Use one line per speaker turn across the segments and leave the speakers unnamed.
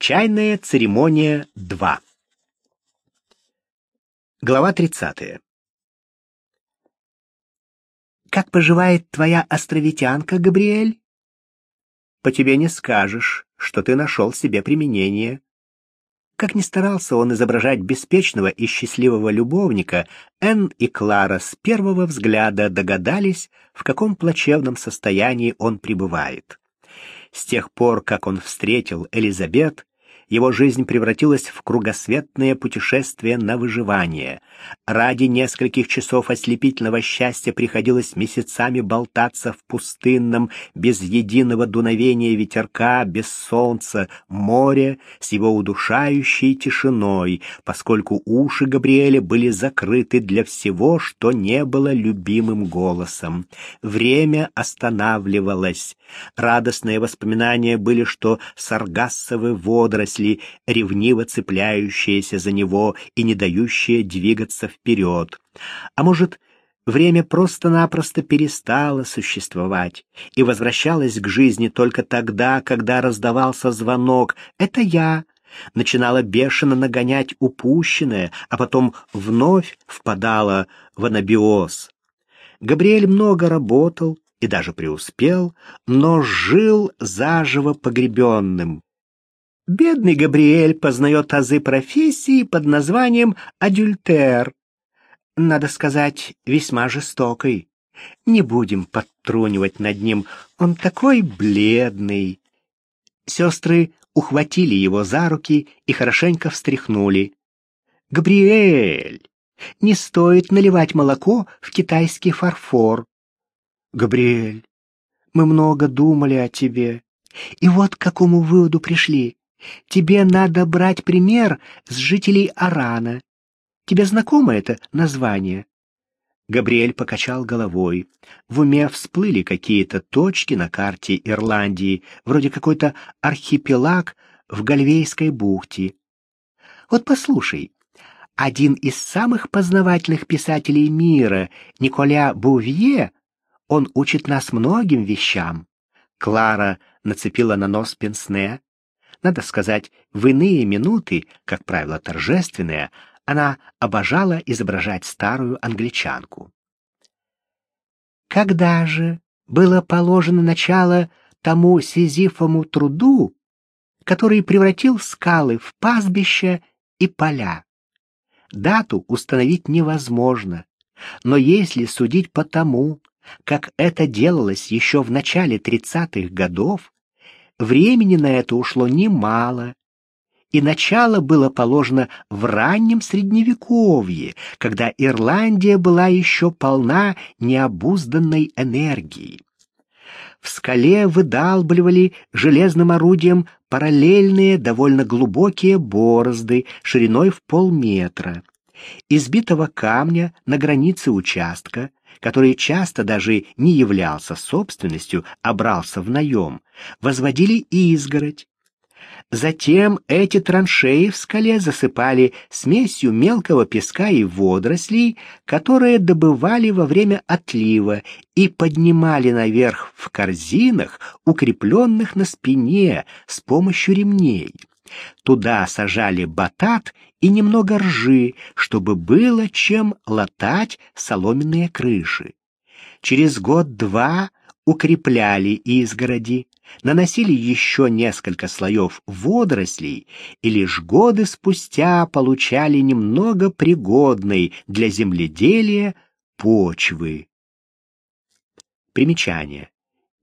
Чайная церемония 2. Глава 30. Как поживает твоя островитянка, Габриэль? По тебе не скажешь, что ты нашел себе применение. Как ни старался он изображать беспечного и счастливого любовника, Энн и Клара с первого взгляда догадались, в каком плачевном состоянии он пребывает. С тех пор, как он встретил Элизабет, его жизнь превратилась в кругосветное путешествие на выживание. Ради нескольких часов ослепительного счастья приходилось месяцами болтаться в пустынном, без единого дуновения ветерка, без солнца, море с его удушающей тишиной, поскольку уши Габриэля были закрыты для всего, что не было любимым голосом. Время останавливалось. Радостные воспоминания были, что саргассовые водоросли, ревниво цепляющиеся за него и не дающие двигаться вперед. А может, время просто-напросто перестало существовать и возвращалось к жизни только тогда, когда раздавался звонок «Это я!» начинала бешено нагонять упущенное, а потом вновь впадала в анабиоз. Габриэль много работал, и даже преуспел, но жил заживо погребенным. Бедный Габриэль познает азы профессии под названием адюльтер. Надо сказать, весьма жестокой. Не будем подтрунивать над ним, он такой бледный. Сестры ухватили его за руки и хорошенько встряхнули. «Габриэль, не стоит наливать молоко в китайский фарфор. Габриэль, мы много думали о тебе. И вот к какому выводу пришли. Тебе надо брать пример с жителей Арана. Тебе знакомо это название? Габриэль покачал головой. В уме всплыли какие-то точки на карте Ирландии, вроде какой-то архипелаг в Гальвейской бухте. Вот послушай, один из самых познавательных писателей мира, Николя Бувье, он учит нас многим вещам. Клара нацепила на нос пенсне. Надо сказать, в иные минуты, как правило, торжественные, она обожала изображать старую англичанку. Когда же было положено начало тому сизифовому труду, который превратил скалы в пастбища и поля? Дату установить невозможно, но если судить по тому, как это делалось еще в начале 30-х годов, времени на это ушло немало, и начало было положено в раннем Средневековье, когда Ирландия была еще полна необузданной энергии. В скале выдалбливали железным орудием параллельные довольно глубокие борозды шириной в полметра. Избитого камня на границе участка который часто даже не являлся собственностью, а брался в наем, возводили изгородь. Затем эти траншеи в скале засыпали смесью мелкого песка и водорослей, которые добывали во время отлива и поднимали наверх в корзинах, укрепленных на спине с помощью ремней. Туда сажали батат и немного ржи, чтобы было чем латать соломенные крыши. Через год-два укрепляли изгороди, наносили еще несколько слоев водорослей и лишь годы спустя получали немного пригодной для земледелия почвы. Примечание.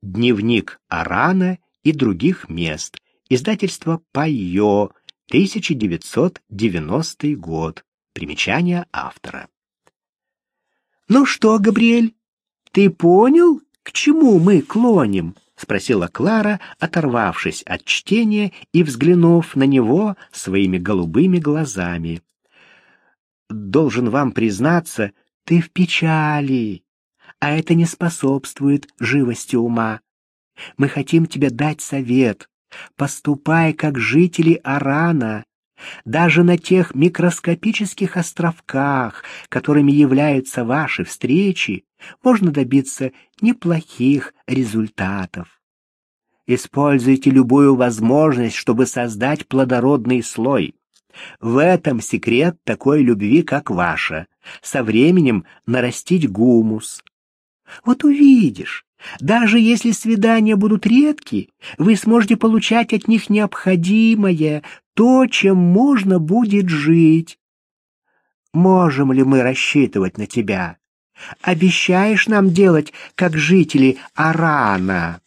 Дневник Арана и других мест. Издательство «Пайо», 1990 год. Примечание автора. «Ну что, Габриэль, ты понял, к чему мы клоним?» — спросила Клара, оторвавшись от чтения и взглянув на него своими голубыми глазами. «Должен вам признаться, ты в печали, а это не способствует живости ума. Мы хотим тебе дать совет, Поступай, как жители Арана. Даже на тех микроскопических островках, которыми являются ваши встречи, можно добиться неплохих результатов. Используйте любую возможность, чтобы создать плодородный слой. В этом секрет такой любви, как ваша. Со временем нарастить гумус. Вот увидишь, даже если свидания будут редки, вы сможете получать от них необходимое, то, чем можно будет жить. Можем ли мы рассчитывать на тебя? Обещаешь нам делать, как жители Арана?»